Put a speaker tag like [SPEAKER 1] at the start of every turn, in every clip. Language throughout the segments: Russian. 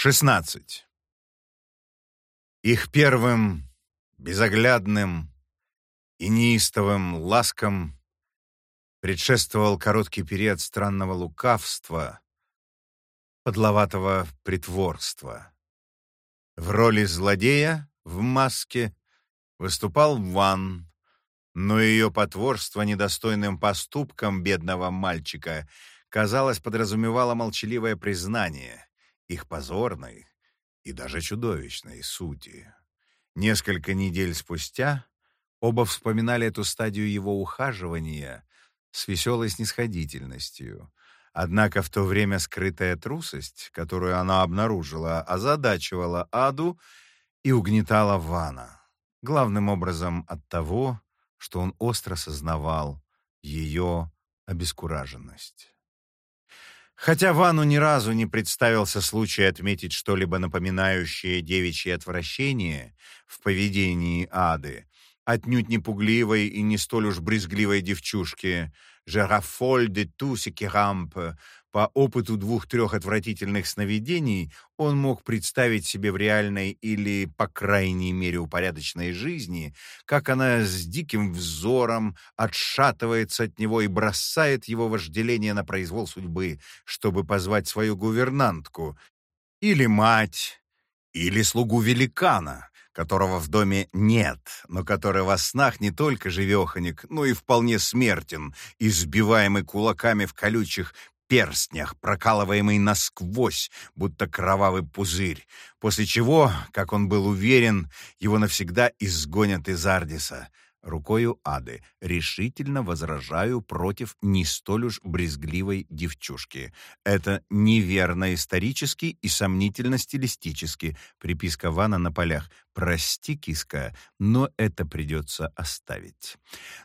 [SPEAKER 1] 16. Их первым, безоглядным и неистовым ласкам предшествовал короткий период странного лукавства, подловатого притворства. В роли злодея в маске выступал Ван, но ее потворство недостойным поступкам бедного мальчика, казалось, подразумевало молчаливое признание — их позорной и даже чудовищной сути. Несколько недель спустя оба вспоминали эту стадию его ухаживания с веселой снисходительностью. Однако в то время скрытая трусость, которую она обнаружила, озадачивала Аду и угнетала Вана. Главным образом от того, что он остро сознавал ее обескураженность. Хотя Вану ни разу не представился случай отметить что-либо напоминающее девичье отвращение в поведении Ады, отнюдь не пугливой и не столь уж брезгливой девчушки, «Жарафоль де тусики рампе», по опыту двух-трех отвратительных сновидений он мог представить себе в реальной или, по крайней мере, упорядоченной жизни, как она с диким взором отшатывается от него и бросает его вожделение на произвол судьбы, чтобы позвать свою гувернантку, или мать, или слугу великана, которого в доме нет, но который во снах не только живеханик, но и вполне смертен, избиваемый кулаками в колючих перстнях, прокалываемый насквозь, будто кровавый пузырь, после чего, как он был уверен, его навсегда изгонят из Ардиса — рукою Ады, решительно возражаю против не столь уж брезгливой девчушки. Это неверно исторически и сомнительно стилистически. Приписка Вана на полях. Прости, киска, но это придется оставить.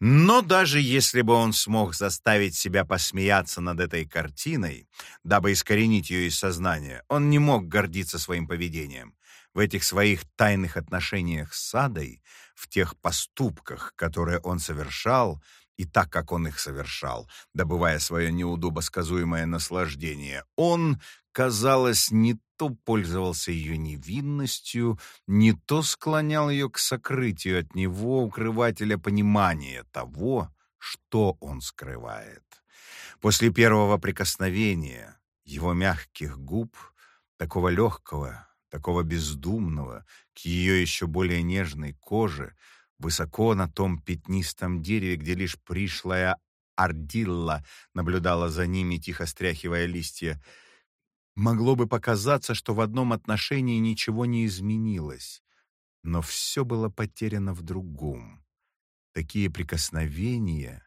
[SPEAKER 1] Но даже если бы он смог заставить себя посмеяться над этой картиной, дабы искоренить ее из сознания, он не мог гордиться своим поведением. В этих своих тайных отношениях с Адой в тех поступках, которые он совершал, и так, как он их совершал, добывая свое неудобосказуемое наслаждение, он, казалось, не то пользовался ее невинностью, не то склонял ее к сокрытию от него, укрывателя понимания того, что он скрывает. После первого прикосновения его мягких губ, такого легкого, такого бездумного, к ее еще более нежной коже, высоко на том пятнистом дереве, где лишь пришлая Ардилла наблюдала за ними, тихо стряхивая листья, могло бы показаться, что в одном отношении ничего не изменилось, но все было потеряно в другом. Такие прикосновения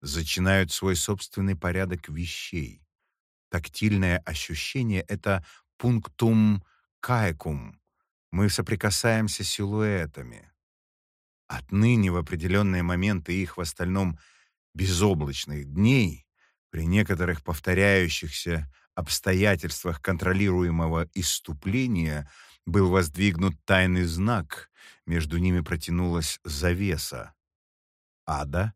[SPEAKER 1] зачинают свой собственный порядок вещей. Тактильное ощущение — это пунктум кайкум. Мы соприкасаемся силуэтами. Отныне в определенные моменты их в остальном безоблачных дней, при некоторых повторяющихся обстоятельствах контролируемого иступления, был воздвигнут тайный знак, между ними протянулась завеса. Ада,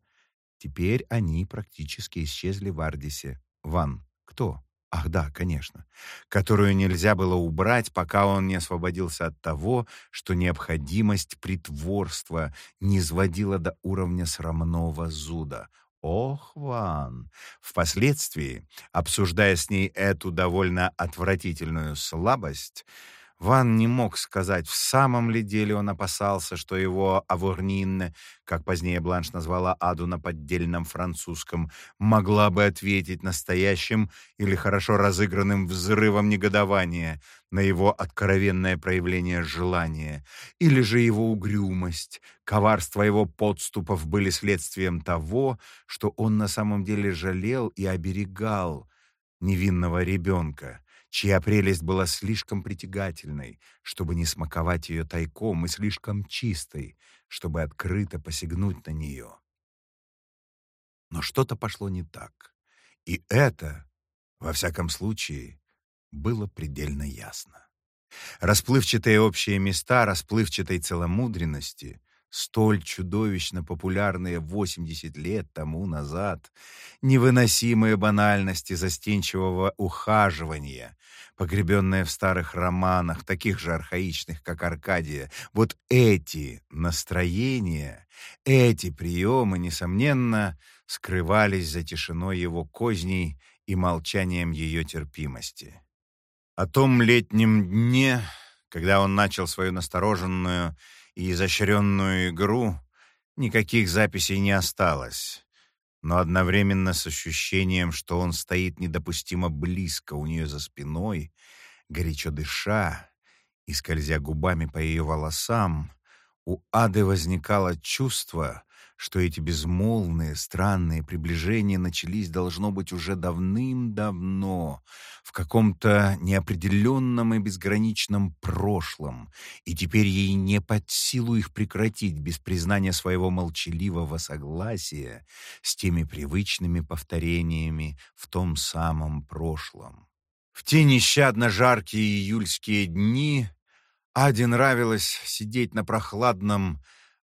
[SPEAKER 1] теперь они практически исчезли в Ардисе. Ван, кто? Ах да, конечно. Которую нельзя было убрать, пока он не освободился от того, что необходимость притворства не сводила до уровня срамного зуда. Ох, Ван! Впоследствии, обсуждая с ней эту довольно отвратительную слабость, Ван не мог сказать, в самом ли деле он опасался, что его Аворнин, как позднее Бланш назвала Аду на поддельном французском, могла бы ответить настоящим или хорошо разыгранным взрывом негодования на его откровенное проявление желания, или же его угрюмость, коварство его подступов были следствием того, что он на самом деле жалел и оберегал невинного ребенка, чья прелесть была слишком притягательной, чтобы не смаковать ее тайком, и слишком чистой, чтобы открыто посягнуть на нее. Но что-то пошло не так, и это, во всяком случае, было предельно ясно. Расплывчатые общие места расплывчатой целомудренности столь чудовищно популярные 80 лет тому назад, невыносимые банальности застенчивого ухаживания, погребенные в старых романах, таких же архаичных, как Аркадия, вот эти настроения, эти приемы, несомненно, скрывались за тишиной его козней и молчанием ее терпимости. О том летнем дне, когда он начал свою настороженную и изощренную игру, никаких записей не осталось. Но одновременно с ощущением, что он стоит недопустимо близко у нее за спиной, горячо дыша и скользя губами по ее волосам, у Ады возникало чувство, что эти безмолвные, странные приближения начались, должно быть, уже давным-давно, в каком-то неопределенном и безграничном прошлом, и теперь ей не под силу их прекратить без признания своего молчаливого согласия с теми привычными повторениями в том самом прошлом. В те нещадно жаркие июльские дни Аде нравилось сидеть на прохладном,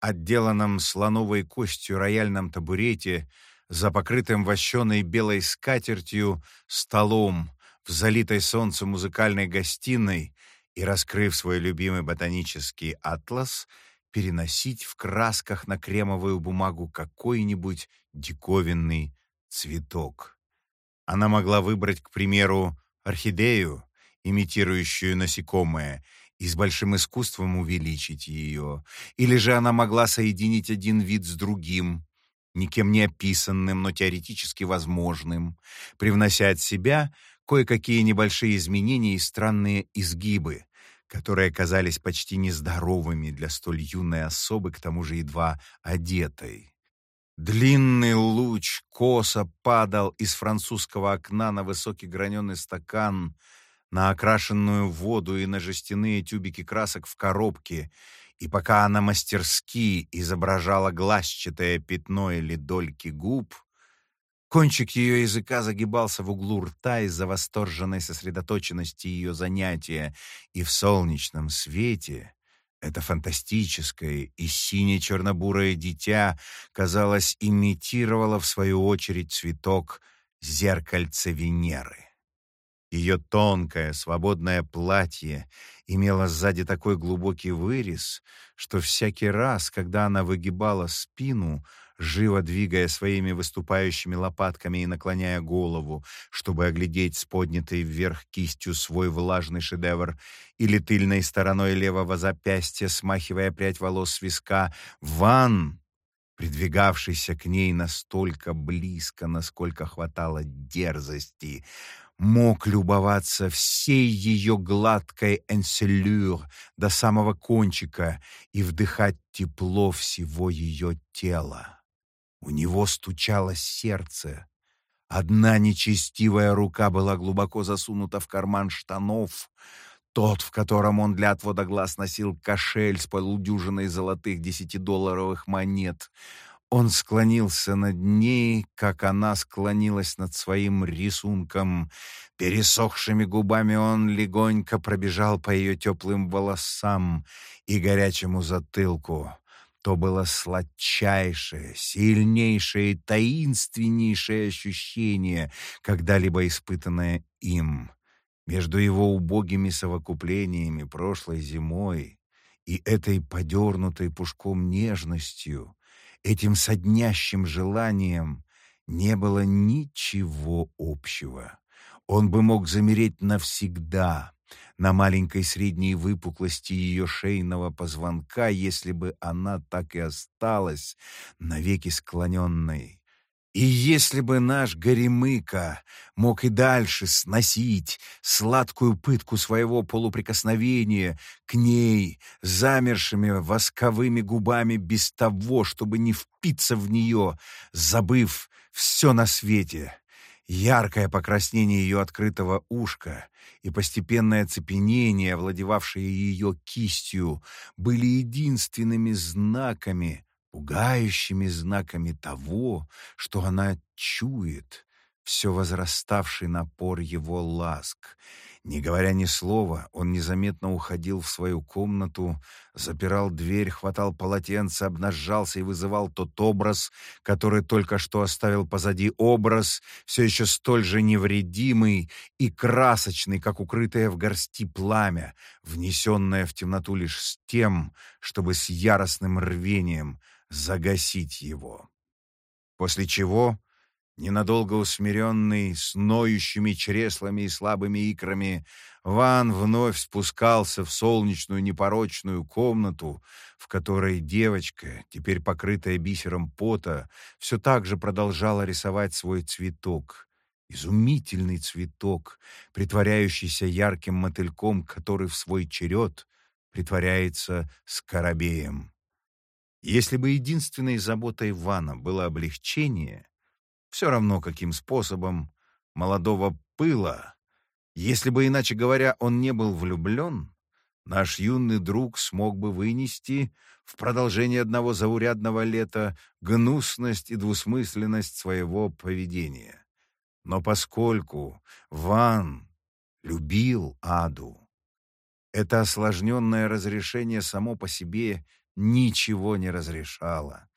[SPEAKER 1] отделанном слоновой костью рояльном табурете за покрытым вощеной белой скатертью столом в залитой солнцем музыкальной гостиной и, раскрыв свой любимый ботанический атлас, переносить в красках на кремовую бумагу какой-нибудь диковинный цветок. Она могла выбрать, к примеру, орхидею, имитирующую насекомое, и с большим искусством увеличить ее, или же она могла соединить один вид с другим, никем не описанным, но теоретически возможным, привнося от себя кое-какие небольшие изменения и странные изгибы, которые казались почти нездоровыми для столь юной особы, к тому же едва одетой. Длинный луч косо падал из французского окна на высокий граненый стакан, на окрашенную воду и на жестяные тюбики красок в коробке, и пока она мастерски изображала глазчатое пятно или дольки губ, кончик ее языка загибался в углу рта из-за восторженной сосредоточенности ее занятия, и в солнечном свете это фантастическое и сине-черно-бурое дитя, казалось, имитировало в свою очередь цветок зеркальца Венеры. Ее тонкое, свободное платье имело сзади такой глубокий вырез, что всякий раз, когда она выгибала спину, живо двигая своими выступающими лопатками и наклоняя голову, чтобы оглядеть с поднятой вверх кистью свой влажный шедевр, или тыльной стороной левого запястья, смахивая прядь волос с виска, Ван, придвигавшийся к ней настолько близко, насколько хватало дерзости, мог любоваться всей ее гладкой энселюр до самого кончика и вдыхать тепло всего ее тела. У него стучало сердце. Одна нечестивая рука была глубоко засунута в карман штанов, тот, в котором он для отвода глаз носил кошель с полудюжиной золотых десятидолларовых монет. Он склонился над ней, как она склонилась над своим рисунком. Пересохшими губами он легонько пробежал по ее теплым волосам и горячему затылку. То было сладчайшее, сильнейшее и таинственнейшее ощущение, когда-либо испытанное им. Между его убогими совокуплениями прошлой зимой и этой подернутой пушком нежностью Этим соднящим желанием не было ничего общего. Он бы мог замереть навсегда на маленькой средней выпуклости ее шейного позвонка, если бы она так и осталась навеки склоненной и если бы наш Горемыка мог и дальше сносить сладкую пытку своего полуприкосновения к ней замершими восковыми губами без того, чтобы не впиться в нее, забыв все на свете, яркое покраснение ее открытого ушка и постепенное цепенение, овладевавшее ее кистью, были единственными знаками, пугающими знаками того, что она чует, все возраставший напор его ласк. Не говоря ни слова, он незаметно уходил в свою комнату, запирал дверь, хватал полотенце, обнажался и вызывал тот образ, который только что оставил позади образ, все еще столь же невредимый и красочный, как укрытое в горсти пламя, внесенное в темноту лишь с тем, чтобы с яростным рвением загасить его. После чего Ненадолго усмиренный, с ноющими чреслами и слабыми икрами, Ван вновь спускался в солнечную непорочную комнату, в которой девочка, теперь покрытая бисером пота, все так же продолжала рисовать свой цветок. Изумительный цветок, притворяющийся ярким мотыльком, который в свой черед притворяется скоробеем. Если бы единственной заботой Вана было облегчение — все равно каким способом, молодого пыла. Если бы, иначе говоря, он не был влюблен, наш юный друг смог бы вынести в продолжение одного заурядного лета гнусность и двусмысленность своего поведения. Но поскольку Ван любил Аду, это осложненное разрешение само по себе ничего не разрешало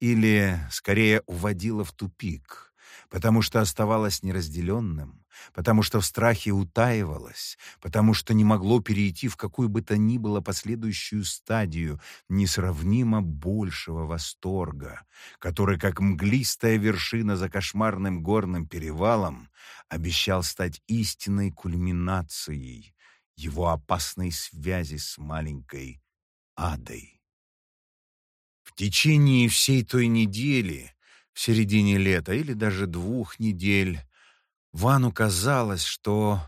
[SPEAKER 1] или, скорее, уводило в тупик, потому что оставалось неразделенным, потому что в страхе утаивалось, потому что не могло перейти в какую бы то ни было последующую стадию несравнимо большего восторга, который, как мглистая вершина за кошмарным горным перевалом, обещал стать истинной кульминацией его опасной связи с маленькой адой. Течение всей той недели, в середине лета или даже двух недель, Вану казалось, что,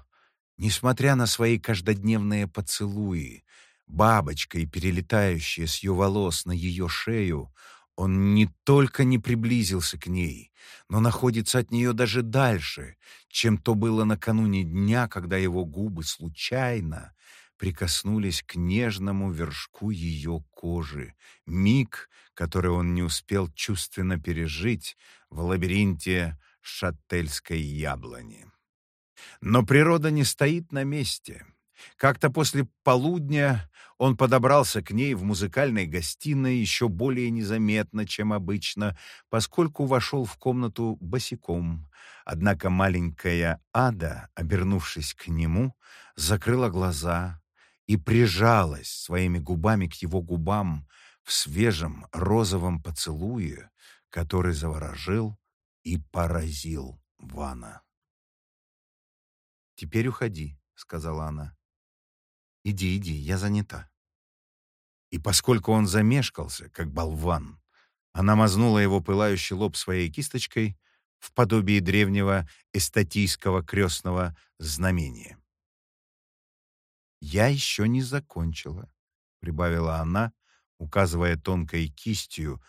[SPEAKER 1] несмотря на свои каждодневные поцелуи, бабочкой, перелетающая с ее волос на ее шею, он не только не приблизился к ней, но находится от нее даже дальше, чем то было накануне дня, когда его губы случайно прикоснулись к нежному вершку ее кожи, миг, который он не успел чувственно пережить в лабиринте шаттельской яблони. Но природа не стоит на месте. Как-то после полудня он подобрался к ней в музыкальной гостиной еще более незаметно, чем обычно, поскольку вошел в комнату босиком. Однако маленькая Ада, обернувшись к нему, закрыла глаза, и прижалась своими губами к его губам в свежем розовом поцелуе, который заворожил и поразил Вана. «Теперь уходи», — сказала она. «Иди, иди, я занята». И поскольку он замешкался, как болван, она мазнула его пылающий лоб своей кисточкой в подобии древнего эстатийского крестного знамения. «Я еще не закончила», — прибавила она, указывая тонкой кистью,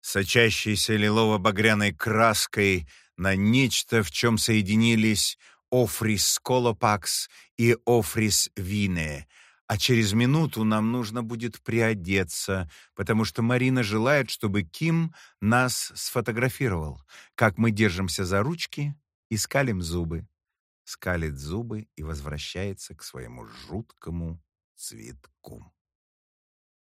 [SPEAKER 1] сочащейся лилово-багряной краской на нечто, в чем соединились офрис колопакс и офрис вине, а через минуту нам нужно будет приодеться, потому что Марина желает, чтобы Ким нас сфотографировал, как мы держимся за ручки и скалим зубы скалит зубы и возвращается к своему жуткому цветку.